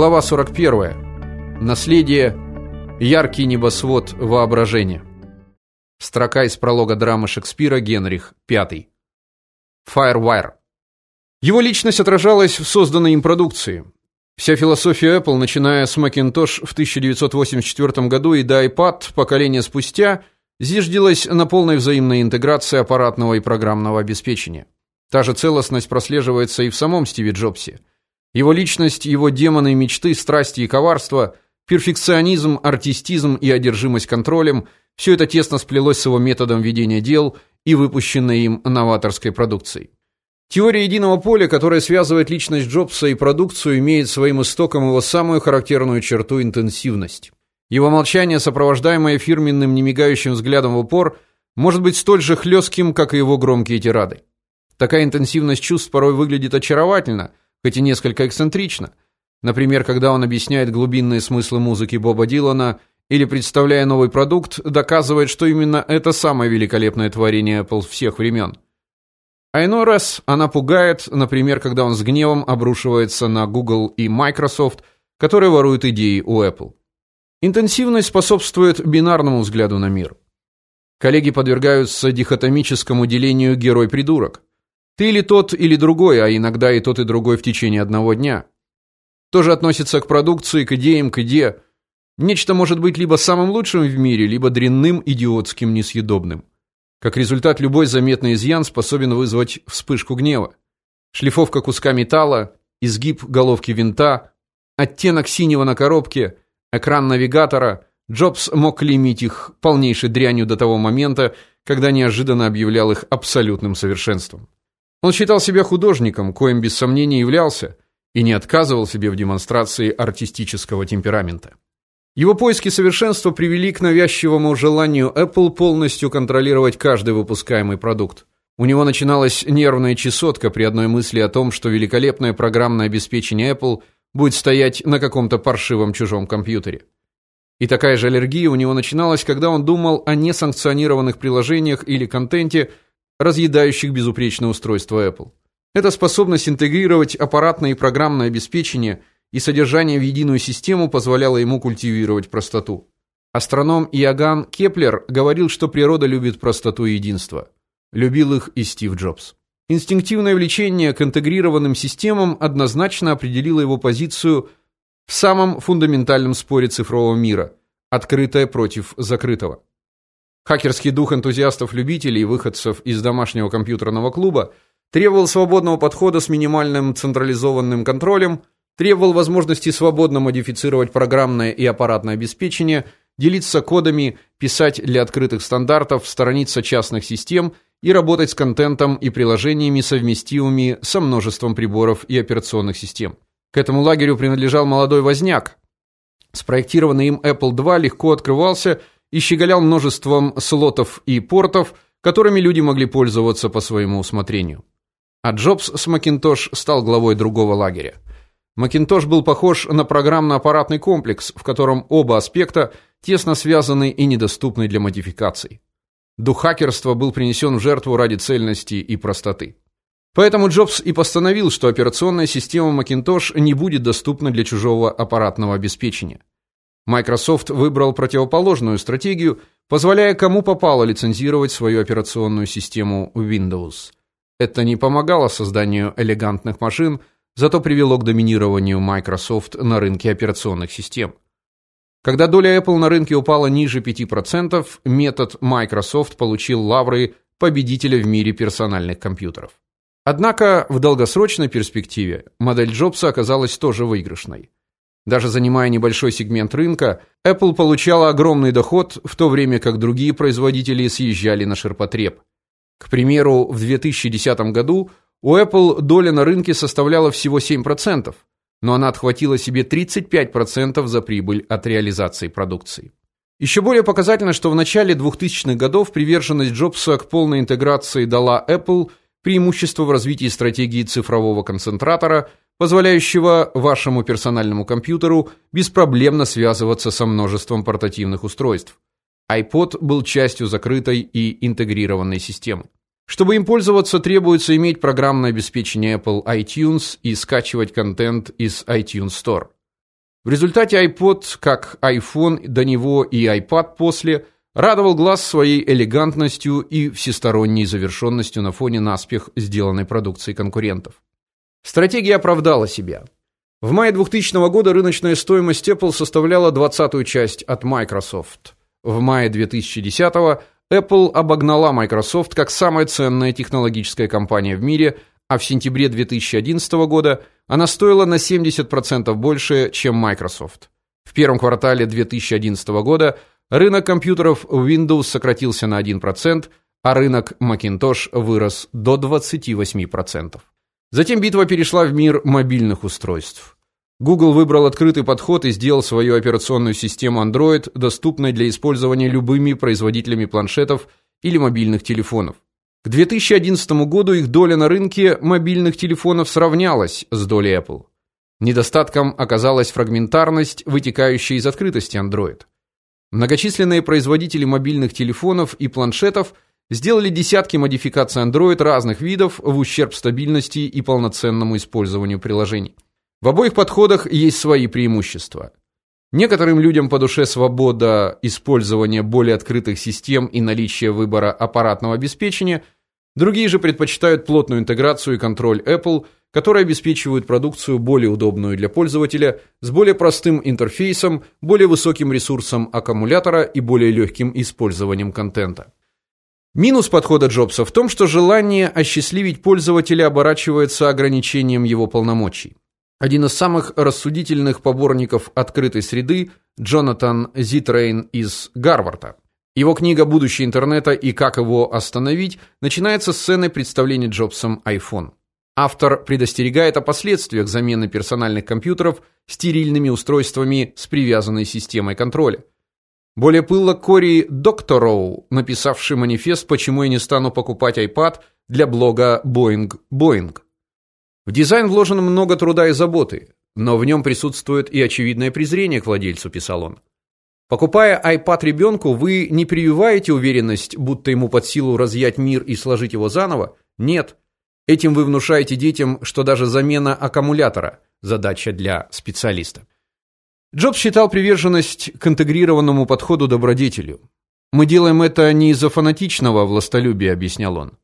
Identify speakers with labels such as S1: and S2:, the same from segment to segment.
S1: Глава 41. Наследие. Яркий небосвод воображения. Строка из пролога драмы Шекспира Генрих V. Firewire. Его личность отражалась в созданной им продукции. Вся философия Apple, начиная с Macintosh в 1984 году и до iPad поколение спустя, зиждилась на полной взаимной интеграции аппаратного и программного обеспечения. Та же целостность прослеживается и в самом Стиве Джобсе. Его личность, его демоны мечты, страсти и коварство, перфекционизм, артистизм и одержимость контролем все это тесно сплелось с его методом ведения дел и выпущенной им новаторской продукцией. Теория единого поля, которая связывает личность Джобса и продукцию, имеет своим истоком его самую характерную черту интенсивность. Его молчание, сопровождаемое фирменным немигающим взглядом в упор, может быть столь же хлестким, как и его громкие тирады. Такая интенсивность чувств порой выглядит очаровательно, хоть и несколько эксцентрично. Например, когда он объясняет глубинные смыслы музыки Боба Дилана или представляя новый продукт, доказывает, что именно это самое великолепное творение Apple всех времен. А иной раз она пугает, например, когда он с гневом обрушивается на Google и Microsoft, которые воруют идеи у Apple. Интенсивность способствует бинарному взгляду на мир. Коллеги подвергаются дихотомическому делению герой-придурок. Ты или тот, или другой, а иногда и тот, и другой в течение одного дня. Тоже относится к продукции, к идеям, к идее. Нечто может быть либо самым лучшим в мире, либо дрянным, идиотским, несъедобным. Как результат, любой заметный изъян способен вызвать вспышку гнева. Шлифовка куска металла, изгиб головки винта, оттенок синего на коробке, экран навигатора. Джобс мог клеймить их полнейшей дрянью до того момента, когда неожиданно объявлял их абсолютным совершенством. Он считал себя художником, коим без сомнения являлся, и не отказывал себе в демонстрации артистического темперамента. Его поиски совершенства привели к навязчивому желанию Apple полностью контролировать каждый выпускаемый продукт. У него начиналась нервная чесотка при одной мысли о том, что великолепное программное обеспечение Apple будет стоять на каком-то паршивом чужом компьютере. И такая же аллергия у него начиналась, когда он думал о несанкционированных приложениях или контенте, разъедающих безупречное устройство Apple. Эта способность интегрировать аппаратное и программное обеспечение – и содержание в единую систему позволяло ему культивировать простоту. Астроном Иоганн Кеплер говорил, что природа любит простоту и единство. Любил их и Стив Джобс. Инстинктивное влечение к интегрированным системам однозначно определило его позицию в самом фундаментальном споре цифрового мира открытое против закрытого. Хакерский дух энтузиастов-любителей и выходцев из домашнего компьютерного клуба требовал свободного подхода с минимальным централизованным контролем, требовал возможности свободно модифицировать программное и аппаратное обеспечение, делиться кодами, писать для открытых стандартов, сторониться частных систем и работать с контентом и приложениями, совместимыми со множеством приборов и операционных систем. К этому лагерю принадлежал молодой возняк. Спроектированный им Apple II легко открывался и щеголял множеством слотов и портов, которыми люди могли пользоваться по своему усмотрению. А Джобс с Macintosh стал главой другого лагеря. Macintosh был похож на программно-аппаратный комплекс, в котором оба аспекта тесно связаны и недоступны для модификаций. Дух хакерства был принесен в жертву ради цельности и простоты. Поэтому Джобс и постановил, что операционная система Macintosh не будет доступна для чужого аппаратного обеспечения. Microsoft выбрал противоположную стратегию, позволяя кому попало лицензировать свою операционную систему Windows. Это не помогало созданию элегантных машин, зато привело к доминированию Microsoft на рынке операционных систем. Когда доля Apple на рынке упала ниже 5%, метод Microsoft получил лавры победителя в мире персональных компьютеров. Однако в долгосрочной перспективе модель Джобса оказалась тоже выигрышной. Даже занимая небольшой сегмент рынка, Apple получала огромный доход, в то время как другие производители съезжали на ширпотреб. К примеру, в 2010 году у Apple доля на рынке составляла всего 7%, но она отхватила себе 35% за прибыль от реализации продукции. Еще более показательно, что в начале 2000-х годов приверженность Джобса к полной интеграции дала Apple преимущество в развитии стратегии цифрового концентратора, позволяющего вашему персональному компьютеру беспроблемно связываться со множеством портативных устройств. iPod был частью закрытой и интегрированной системы. Чтобы им пользоваться, требуется иметь программное обеспечение Apple iTunes и скачивать контент из iTunes Store. В результате iPod, как iPhone до него и iPad после, радовал глаз своей элегантностью и всесторонней завершенностью на фоне наспех сделанной продукции конкурентов. Стратегия оправдала себя. В мае 2000 года рыночная стоимость Apple составляла двадцатую часть от Microsoft. В мае 2010 Apple обогнала Microsoft как самая ценная технологическая компания в мире, а в сентябре 2011 года она стоила на 70% больше, чем Microsoft. В первом квартале 2011 года рынок компьютеров Windows сократился на 1%, а рынок Macintosh вырос до 28%. Затем битва перешла в мир мобильных устройств. Google выбрал открытый подход и сделал свою операционную систему Android доступной для использования любыми производителями планшетов или мобильных телефонов. К 2011 году их доля на рынке мобильных телефонов сравнялась с долей Apple. Недостатком оказалась фрагментарность, вытекающая из открытости Android. Многочисленные производители мобильных телефонов и планшетов сделали десятки модификаций Android разных видов в ущерб стабильности и полноценному использованию приложений. В обоих подходах есть свои преимущества. Некоторым людям по душе свобода использования более открытых систем и наличие выбора аппаратного обеспечения, другие же предпочитают плотную интеграцию и контроль Apple, которые обеспечивают продукцию более удобную для пользователя, с более простым интерфейсом, более высоким ресурсом аккумулятора и более легким использованием контента. Минус подхода Джобса в том, что желание осчастливить пользователя оборачивается ограничением его полномочий. Один из самых рассудительных поборников открытой среды, Джонатан Зитрейн из Гарварда. Его книга Будущее интернета и как его остановить начинается с сцены представления Джобсом iPhone. Автор предостерегает о последствиях замены персональных компьютеров стерильными устройствами с привязанной системой контроля. Более пылко Кори Доктороу, написавший манифест «Почему я не стану покупать iPad» для блога Boeing Boeing. В дизайн вложено много труда и заботы, но в нем присутствует и очевидное презрение к владельцу, писал он. Покупая iPad ребенку, вы не прививаете уверенность, будто ему под силу разъять мир и сложить его заново. Нет. Этим вы внушаете детям, что даже замена аккумулятора задача для специалиста. Джобс считал приверженность к интегрированному подходу добродетелью. Мы делаем это не из-за фанатичного властолюбия, объяснял он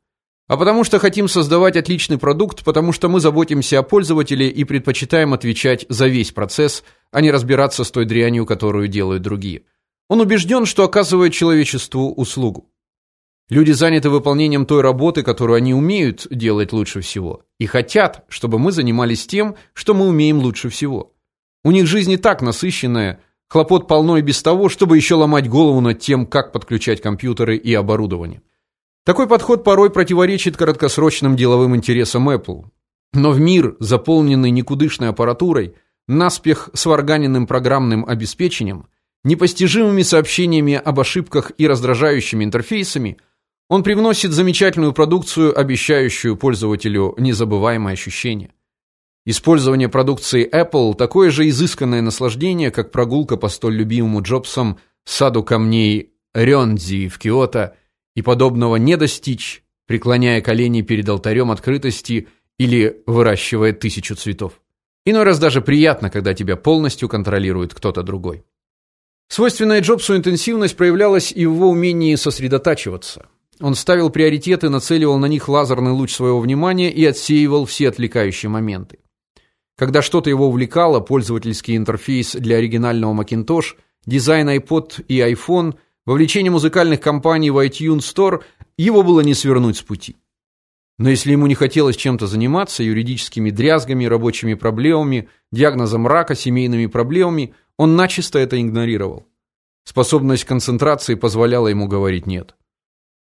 S1: а потому что хотим создавать отличный продукт, потому что мы заботимся о пользователе и предпочитаем отвечать за весь процесс, а не разбираться с той дрянью, которую делают другие. Он убежден, что оказывает человечеству услугу. Люди заняты выполнением той работы, которую они умеют делать лучше всего, и хотят, чтобы мы занимались тем, что мы умеем лучше всего. У них жизнь и так насыщенная, хлопот полно и без того, чтобы еще ломать голову над тем, как подключать компьютеры и оборудование. Такой подход порой противоречит краткосрочным деловым интересам Apple. Но в мир, заполненный никудышной аппаратурой, наспех сварганенным программным обеспечением, непостижимыми сообщениями об ошибках и раздражающими интерфейсами, он привносит замечательную продукцию, обещающую пользователю незабываемые ощущения. Использование продукции Apple такое же изысканное наслаждение, как прогулка по столь любимому Джобсом саду камней Рёндзи в Киото – и подобного не достичь, преклоняя колени перед алтарем открытости или выращивая тысячу цветов. Иной раз даже приятно, когда тебя полностью контролирует кто-то другой. Свойственная Джобсу интенсивность проявлялась и в его умении сосредотачиваться. Он ставил приоритеты, нацеливал на них лазерный луч своего внимания и отсеивал все отвлекающие моменты. Когда что-то его увлекало, пользовательский интерфейс для оригинального Macintosh, дизайн iPod и iPhone, Вовлечение музыкальных компаний в iTunes Store его было не свернуть с пути. Но если ему не хотелось чем-то заниматься, юридическими дрязгами, рабочими проблемами, диагнозом рака, семейными проблемами, он начисто это игнорировал. Способность концентрации позволяла ему говорить нет.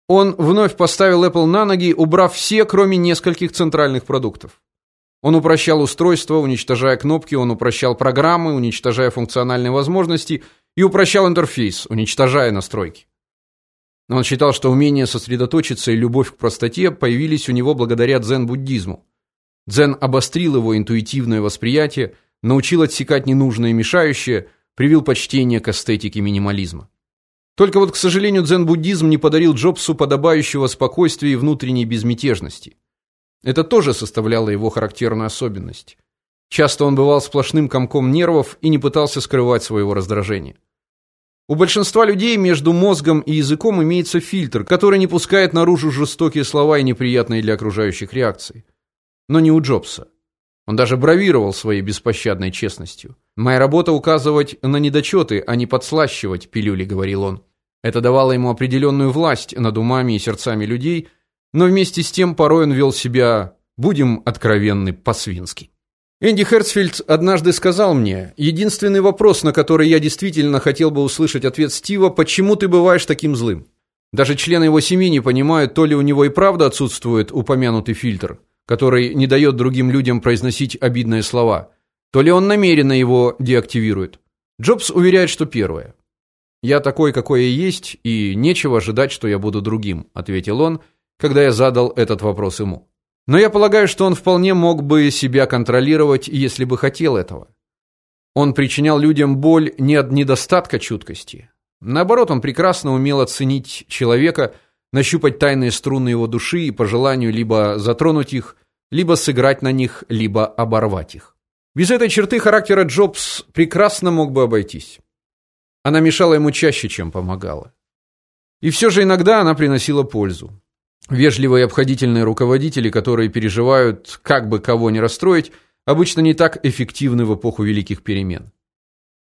S1: Он вновь поставил Apple на ноги, убрав все, кроме нескольких центральных продуктов. Он упрощал устройство, уничтожая кнопки, он упрощал программы, уничтожая функциональные возможности и упрощал интерфейс, уничтожая настройки. Но он считал, что умение сосредоточиться и любовь к простоте появились у него благодаря дзен-буддизму. Дзен обострил его интуитивное восприятие, научил отсекать ненужное и мешающее, привил почтение к эстетике минимализма. Только вот, к сожалению, дзен-буддизм не подарил Джобсу подобающего спокойствия и внутренней безмятежности. Это тоже составляло его характерную особенность. Часто он бывал сплошным комком нервов и не пытался скрывать своего раздражения. У большинства людей между мозгом и языком имеется фильтр, который не пускает наружу жестокие слова и неприятные для окружающих реакции. Но не у Джобса. Он даже бравировал своей беспощадной честностью. Моя работа указывать на недочеты, а не подслащивать пилюли, говорил он. Это давало ему определенную власть над умами и сердцами людей, но вместе с тем порой он вел себя, будем откровенны, по-свински. Энди Херцфельд однажды сказал мне: "Единственный вопрос, на который я действительно хотел бы услышать ответ Стива, почему ты бываешь таким злым?" Даже члены его семьи не понимают, то ли у него и правда отсутствует упомянутый фильтр, который не дает другим людям произносить обидные слова, то ли он намеренно его деактивирует. Джобс уверяет, что первое. Я такой, какой я есть, и нечего ожидать, что я буду другим, ответил он, когда я задал этот вопрос ему. Но я полагаю, что он вполне мог бы себя контролировать, если бы хотел этого. Он причинял людям боль не от недостатка чуткости. Наоборот, он прекрасно умел оценить человека, нащупать тайные струны его души и по желанию либо затронуть их, либо сыграть на них, либо оборвать их. Без этой черты характера Джобс прекрасно мог бы обойтись. Она мешала ему чаще, чем помогала. И все же иногда она приносила пользу. Вежливые и обходительные руководители, которые переживают, как бы кого не расстроить, обычно не так эффективны в эпоху великих перемен.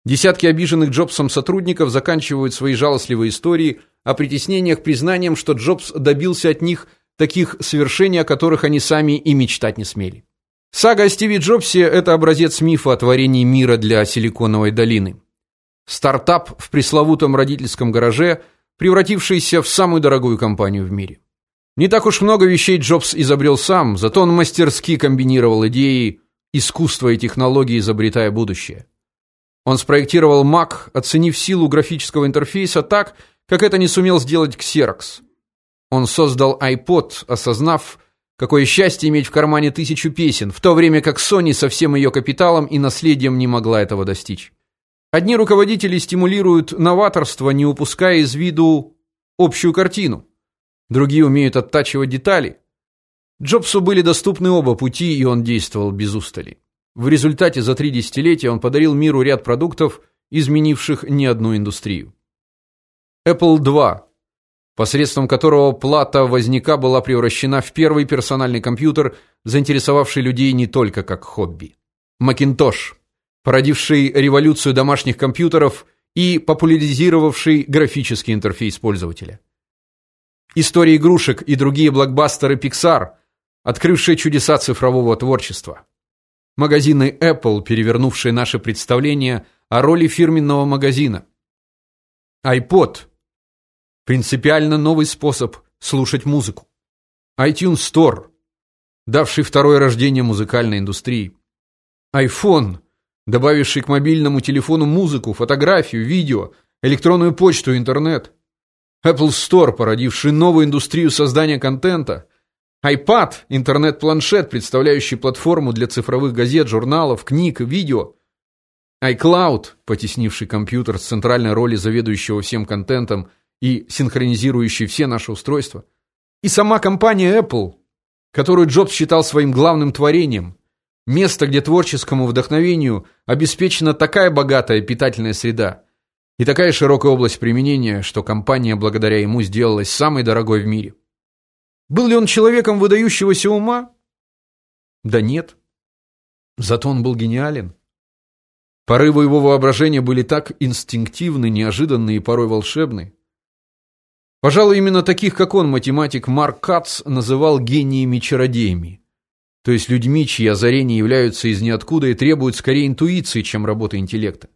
S1: Десятки обиженных Джобсом сотрудников заканчивают свои жалостливые истории о притеснениях признанием, что Джобс добился от них таких свершений, о которых они сами и мечтать не смели. Сага о Стиве Джобсе это образец мифа о творении мира для Силиконовой долины. Стартап в пресловутом родительском гараже, превратившийся в самую дорогую компанию в мире. Не так уж много вещей Джобс изобрел сам, зато он мастерски комбинировал идеи, искусство и технологии, изобретая будущее. Он спроектировал Mac, оценив силу графического интерфейса так, как это не сумел сделать Xerox. Он создал iPod, осознав, какое счастье иметь в кармане тысячу песен, в то время как Sony со всем ее капиталом и наследием не могла этого достичь. Одни руководители стимулируют новаторство, не упуская из виду общую картину. Другие умеют оттачивать детали. Джобсу были доступны оба пути, и он действовал без устали. В результате за три десятилетия он подарил миру ряд продуктов, изменивших не одну индустрию. Apple II, посредством которого плата возняка была превращена в первый персональный компьютер, заинтересовавший людей не только как хобби. Macintosh, породивший революцию домашних компьютеров и популяризировавший графический интерфейс пользователя. Истории игрушек и другие блокбастеры Pixar, открывшие чудеса цифрового творчества. Магазины Apple, перевернувшие наше представление о роли фирменного магазина. iPod принципиально новый способ слушать музыку. iTunes Store, давший второе рождение музыкальной индустрии. iPhone, добавивший к мобильному телефону музыку, фотографию, видео, электронную почту, интернет. Apple Store, породивший новую индустрию создания контента, iPad, интернет-планшет, представляющий платформу для цифровых газет, журналов, книг видео, iCloud, потеснивший компьютер с центральной роли заведующего всем контентом и синхронизирующий все наши устройства, и сама компания Apple, которую Джобс считал своим главным творением, место, где творческому вдохновению обеспечена такая богатая питательная среда, и такая широкая область применения, что компания благодаря ему сделалась самой дорогой в мире. Был ли он человеком выдающегося ума? Да нет. Зато он был гениален. Порывы его воображения были так инстинктивны, неожиданны и порой волшебны. Пожалуй, именно таких, как он, математик Марк Кац называл гениями-чародеями. То есть людьми, чьи озарения являются из ниоткуда и требуют скорее интуиции, чем работы интеллекта.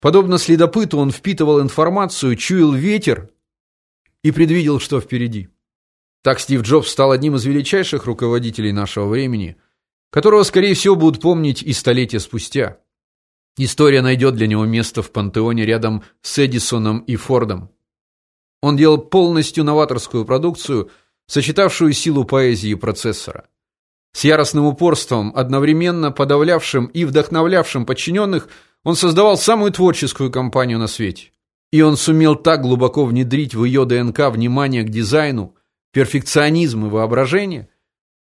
S1: Подобно следопыту, он впитывал информацию, чуял ветер и предвидел, что впереди. Так Стив Джобс стал одним из величайших руководителей нашего времени, которого, скорее всего, будут помнить и столетия спустя. История найдет для него место в пантеоне рядом с Эдисоном и Фордом. Он делал полностью новаторскую продукцию, сочетавшую силу поэзии процессора. С яростным упорством, одновременно подавлявшим и вдохновлявшим подчиненных – он создавал самую творческую компанию на свете. И он сумел так глубоко внедрить в ее ДНК внимание к дизайну, перфекционизм и воображение,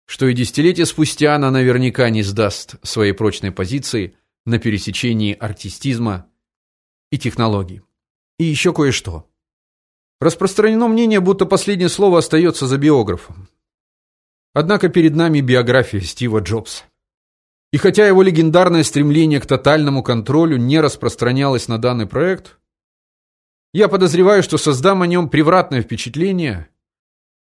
S1: что и десятилетия спустя она наверняка не сдаст своей прочной позиции на пересечении артистизма и технологий. И еще кое-что. Распространено мнение, будто последнее слово остается за биографом. Однако перед нами биография Стива Джобса. И хотя его легендарное стремление к тотальному контролю не распространялось на данный проект, я подозреваю, что создам о нем превратное впечатление,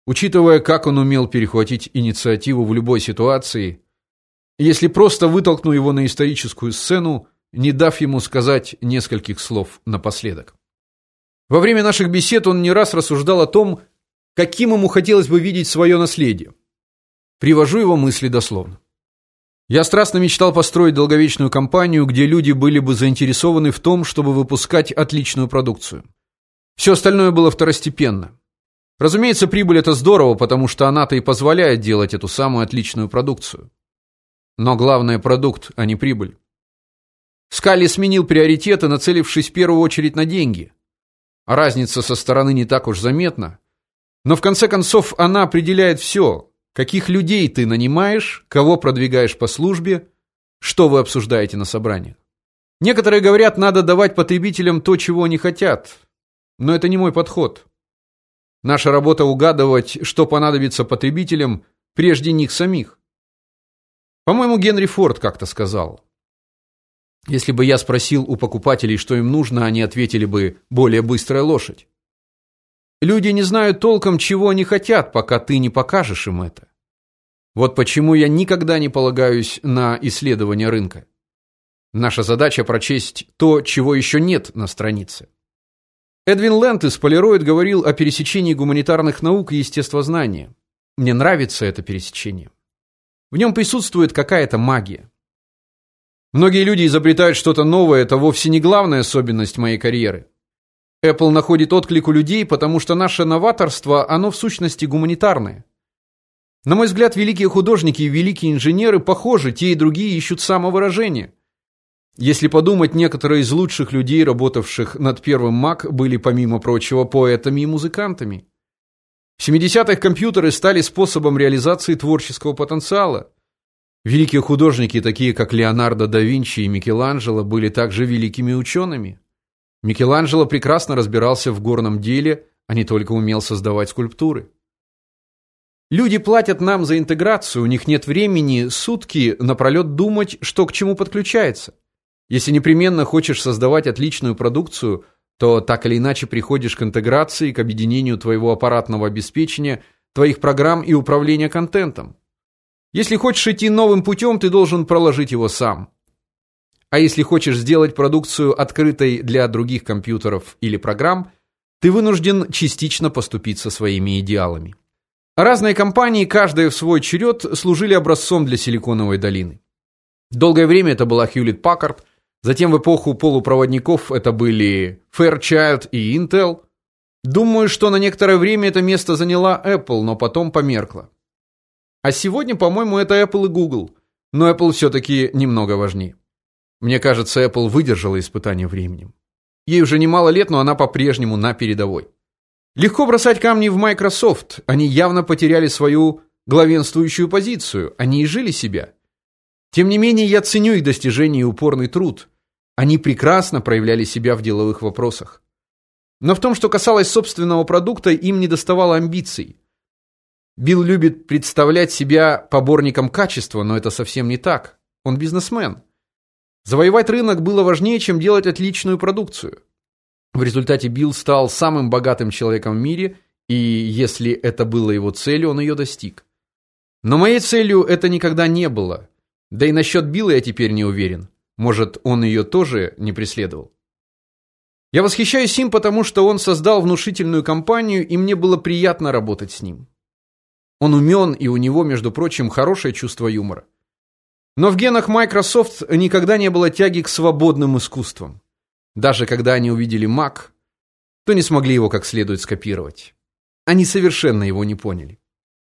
S1: учитывая, как он умел перехватить инициативу в любой ситуации, если просто вытолкну его на историческую сцену, не дав ему сказать нескольких слов напоследок. Во время наших бесед он не раз рассуждал о том, каким ему хотелось бы видеть свое наследие. Привожу его мысли дословно. Я страстно мечтал построить долговечную компанию, где люди были бы заинтересованы в том, чтобы выпускать отличную продукцию. Все остальное было второстепенно. Разумеется, прибыль это здорово, потому что она-то и позволяет делать эту самую отличную продукцию. Но главное продукт, а не прибыль. Скалли сменил приоритеты, нацелившись в первую очередь на деньги. Разница со стороны не так уж заметна, но в конце концов она определяет все, Каких людей ты нанимаешь, кого продвигаешь по службе, что вы обсуждаете на собраниях. Некоторые говорят, надо давать потребителям то, чего они хотят. Но это не мой подход. Наша работа угадывать, что понадобится потребителям прежде них самих. По-моему, Генри Форд как-то сказал: Если бы я спросил у покупателей, что им нужно, они ответили бы: более быстрая лошадь. Люди не знают толком, чего они хотят, пока ты не покажешь им это. Вот почему я никогда не полагаюсь на исследование рынка. Наша задача прочесть то, чего еще нет на странице. Эдвин Лэнд из Полироид говорил о пересечении гуманитарных наук и естествознания. Мне нравится это пересечение. В нем присутствует какая-то магия. Многие люди изобретают что-то новое, это вовсе не главная особенность моей карьеры. Apple находит отклик у людей, потому что наше новаторство, оно в сущности гуманитарное. На мой взгляд, великие художники и великие инженеры похожи, те и другие ищут самовыражения. Если подумать, некоторые из лучших людей, работавших над первым Mac, были помимо прочего поэтами и музыкантами. В 70-х компьютеры стали способом реализации творческого потенциала. Великие художники, такие как Леонардо да Винчи и Микеланджело, были также великими учеными. Микеланджело прекрасно разбирался в горном деле, а не только умел создавать скульптуры. Люди платят нам за интеграцию, у них нет времени сутки напролет думать, что к чему подключается. Если непременно хочешь создавать отличную продукцию, то так или иначе приходишь к интеграции, к объединению твоего аппаратного обеспечения, твоих программ и управления контентом. Если хочешь идти новым путем, ты должен проложить его сам. А если хочешь сделать продукцию открытой для других компьютеров или программ, ты вынужден частично поступиться своими идеалами. Разные компании, каждая в свой черед, служили образцом для Силиконовой долины. Долгое время это была Hewlett Packard, затем в эпоху полупроводников это были Fairchild и Intel. Думаю, что на некоторое время это место заняла Apple, но потом померкла. А сегодня, по-моему, это Apple и Google. Но Apple все таки немного важнее. Мне кажется, Apple выдержала испытание временем. Ей уже немало лет, но она по-прежнему на передовой. Легко бросать камни в Microsoft. Они явно потеряли свою главенствующую позицию. Они изжили себя. Тем не менее, я ценю их достижения и упорный труд. Они прекрасно проявляли себя в деловых вопросах. Но в том, что касалось собственного продукта, им недоставало амбиций. Билл любит представлять себя поборником качества, но это совсем не так. Он бизнесмен. Завоевать рынок было важнее, чем делать отличную продукцию. В результате Билл стал самым богатым человеком в мире, и если это было его целью, он ее достиг. Но моей целью это никогда не было. Да и насчет Билла я теперь не уверен. Может, он ее тоже не преследовал. Я восхищаюсь им, потому что он создал внушительную компанию, и мне было приятно работать с ним. Он умен, и у него, между прочим, хорошее чувство юмора. Но в генах Microsoft никогда не было тяги к свободным искусствам. Даже когда они увидели Mac, то не смогли его как следует скопировать. Они совершенно его не поняли.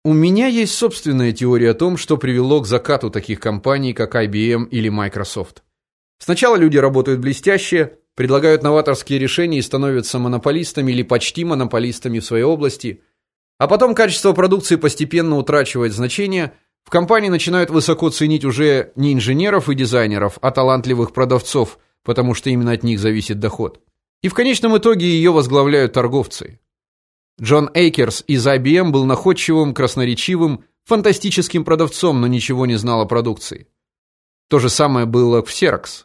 S1: У меня есть собственная теория о том, что привело к закату таких компаний, как IBM или Microsoft. Сначала люди работают блестяще, предлагают новаторские решения и становятся монополистами или почти монополистами в своей области, а потом качество продукции постепенно утрачивает значение, В компании начинают высоко ценить уже не инженеров и дизайнеров, а талантливых продавцов, потому что именно от них зависит доход. И в конечном итоге ее возглавляют торговцы. Джон Эйкерс из IBM был находчивым, красноречивым, фантастическим продавцом, но ничего не знал о продукции. То же самое было в Xerox.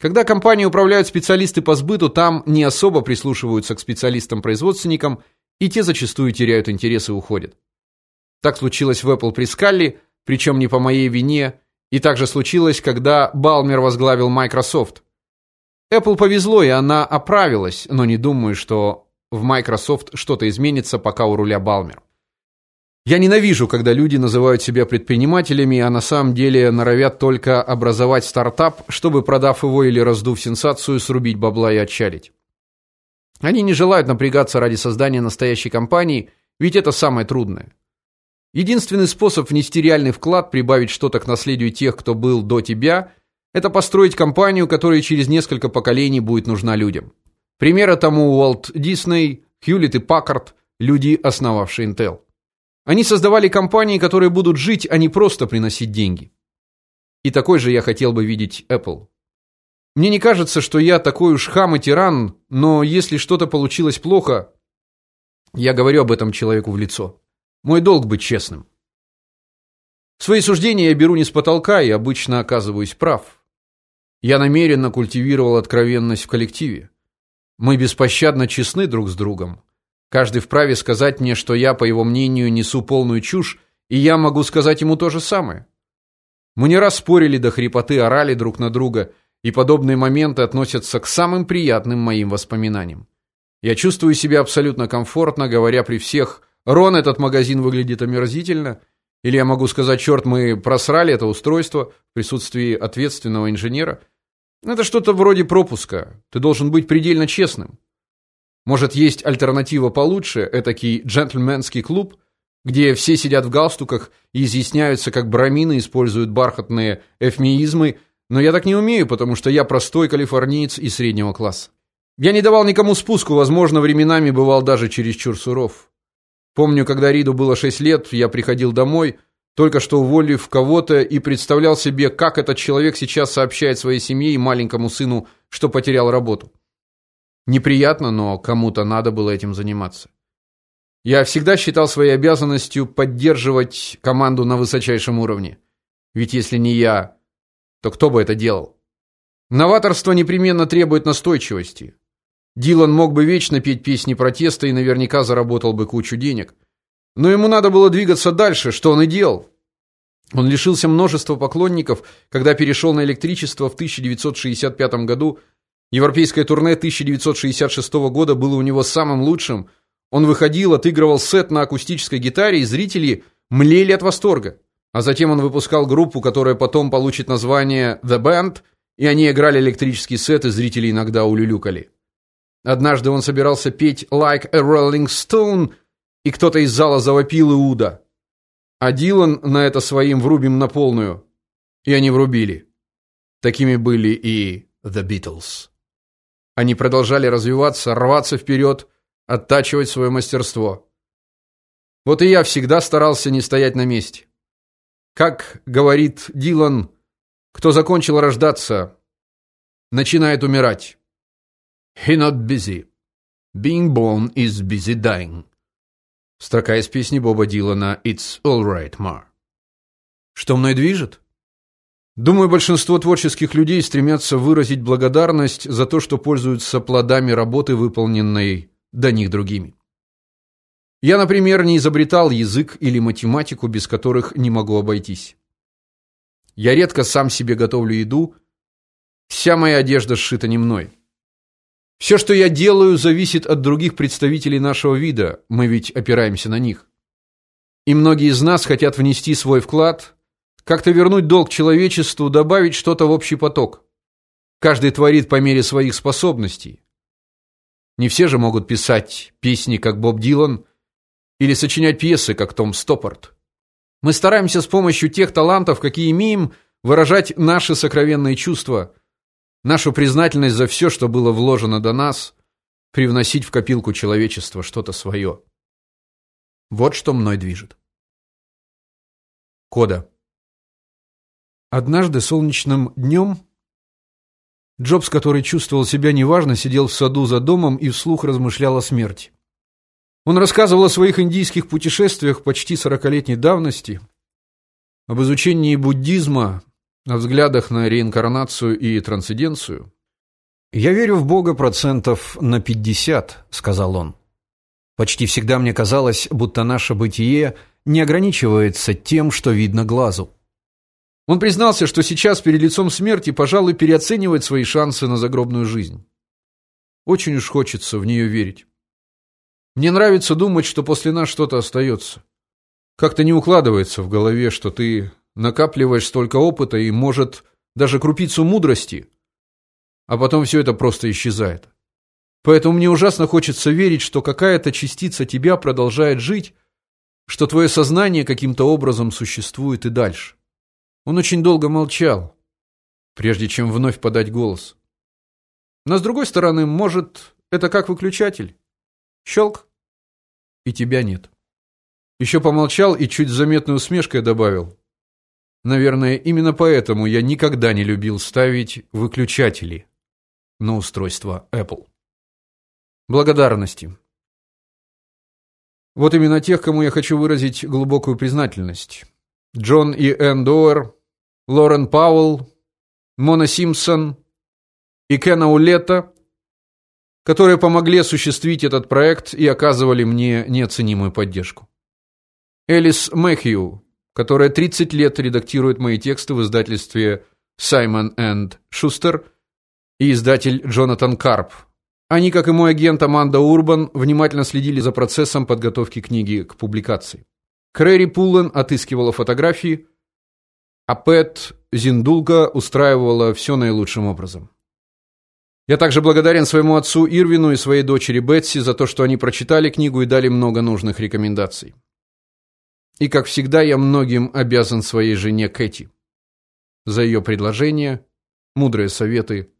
S1: Когда компанией управляют специалисты по сбыту, там не особо прислушиваются к специалистам-производственникам, и те зачастую теряют интерес и уходят. Так случилось в Apple при Скалли, причем не по моей вине, и также случилось, когда Балмер возглавил Microsoft. Apple повезло, и она оправилась, но не думаю, что в Microsoft что-то изменится, пока у руля Балмер. Я ненавижу, когда люди называют себя предпринимателями, а на самом деле норовят только образовать стартап, чтобы продав его или раздув сенсацию, срубить бабла и отчалить. Они не желают напрягаться ради создания настоящей компании, ведь это самое трудное. Единственный способ внести реальный вклад, прибавить что-то к наследию тех, кто был до тебя, это построить компанию, которая через несколько поколений будет нужна людям. Примеры тому Уолт Дисней, Хьюлетт и Паккард, люди, основавшие Intel. Они создавали компании, которые будут жить, а не просто приносить деньги. И такой же я хотел бы видеть Apple. Мне не кажется, что я такой уж хам и тиран, но если что-то получилось плохо, я говорю об этом человеку в лицо. Мой долг быть честным. Свои суждения я беру не с потолка и обычно оказываюсь прав. Я намеренно культивировал откровенность в коллективе. Мы беспощадно честны друг с другом. Каждый вправе сказать мне, что я, по его мнению, несу полную чушь, и я могу сказать ему то же самое. Мы не раз спорили до хрипоты, орали друг на друга, и подобные моменты относятся к самым приятным моим воспоминаниям. Я чувствую себя абсолютно комфортно, говоря при всех: "Рон, этот магазин выглядит омерзительно", или я могу сказать: "Черт, мы просрали это устройство" в присутствии ответственного инженера. Это что-то вроде пропуска. Ты должен быть предельно честным. Может, есть альтернатива получше, этакий джентльменский клуб, где все сидят в галстуках и изъясняются, как брамины используют бархатные эвфемизмы, но я так не умею, потому что я простой калифорниец из среднего класса. Я не давал никому спуску, возможно, временами бывал даже чересчур суров. Помню, когда Риду было шесть лет, я приходил домой, только что уволив кого-то и представлял себе, как этот человек сейчас сообщает своей семье и маленькому сыну, что потерял работу. Неприятно, но кому-то надо было этим заниматься. Я всегда считал своей обязанностью поддерживать команду на высочайшем уровне. Ведь если не я, то кто бы это делал? Новаторство непременно требует настойчивости. Дилан мог бы вечно петь песни протеста и наверняка заработал бы кучу денег. Но ему надо было двигаться дальше, что он и делал. Он лишился множества поклонников, когда перешел на электричество в 1965 году Европейское турне 1966 года было у него самым лучшим. Он выходил, отыгрывал сет на акустической гитаре, и зрители млели от восторга. А затем он выпускал группу, которая потом получит название The Band, и они играли электрический сет, и зрители иногда улюлюкали. Однажды он собирался петь Like a Rolling Stone, и кто-то из зала завопил Иуда. А Дилан на это своим врубим на полную. И они врубили. Такими были и The Beatles. Они продолжали развиваться, рваться вперед, оттачивать свое мастерство. Вот и я всегда старался не стоять на месте. Как говорит Дилан, кто закончил рождаться, начинает умирать. He not busy. Being born is busy dying. Строка из песни Боба Дилана It's all right, Ma. Что мной движет? Думаю, большинство творческих людей стремятся выразить благодарность за то, что пользуются плодами работы, выполненной до них другими. Я, например, не изобретал язык или математику, без которых не могу обойтись. Я редко сам себе готовлю еду. Вся моя одежда сшита не мной. Все, что я делаю, зависит от других представителей нашего вида. Мы ведь опираемся на них. И многие из нас хотят внести свой вклад как-то вернуть долг человечеству, добавить что-то в общий поток. Каждый творит по мере своих способностей. Не все же могут писать песни, как Боб Дилан, или сочинять пьесы, как Том Стоппард. Мы стараемся с помощью тех талантов, какие имеем, выражать наши сокровенные чувства, нашу признательность за все, что было вложено до нас, привносить в копилку человечества что-то свое. Вот что мной движет. Кода. Однажды солнечным днем Джобс, который чувствовал себя неважно, сидел в саду за домом и вслух размышлял о смерти. Он рассказывал о своих индийских путешествиях почти сорокалетней давности, об изучении буддизма, о взглядах на реинкарнацию и трансценденцию.
S2: «Я верю в Бога процентов на пятьдесят», — сказал он. «Почти всегда мне казалось, будто наше бытие не ограничивается тем, что видно глазу.
S1: Он признался, что сейчас перед лицом смерти, пожалуй, переоценивает свои шансы на загробную жизнь. Очень уж хочется в нее верить. Мне нравится думать, что после нас что-то остается. Как-то не укладывается в голове, что ты накапливаешь столько опыта и, может, даже крупицу мудрости, а потом все это просто исчезает. Поэтому мне ужасно хочется верить, что какая-то частица тебя продолжает жить, что твое сознание каким-то образом существует и дальше. Он очень долго молчал, прежде чем вновь подать голос. Но с другой стороны, может, это как выключатель. Щелк, и тебя нет. Еще помолчал и чуть заметной усмешкой добавил. Наверное, именно поэтому я никогда не любил ставить выключатели на устройство Apple. Благодарности. Вот именно тех, кому я хочу выразить глубокую признательность. Джон и Энн Доуэр, Лорен Пауэлл, Мона Симпсон и Кена Улета, которые помогли осуществить этот проект и оказывали мне неоценимую поддержку. Элис Мэхью, которая 30 лет редактирует мои тексты в издательстве Simon энд Шустер, и издатель Джонатан Карп. Они, как и мой агент Аманда Урбан, внимательно следили за процессом подготовки книги к публикации. Крэри Пуллен отыскивала фотографии, а Пэт Зиндулка устраивала все наилучшим образом. Я также благодарен своему отцу Ирвину и своей дочери Бетси за то, что они прочитали книгу и дали много нужных рекомендаций. И, как всегда, я многим обязан своей жене Кэти за ее предложения, мудрые советы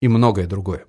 S1: и многое другое.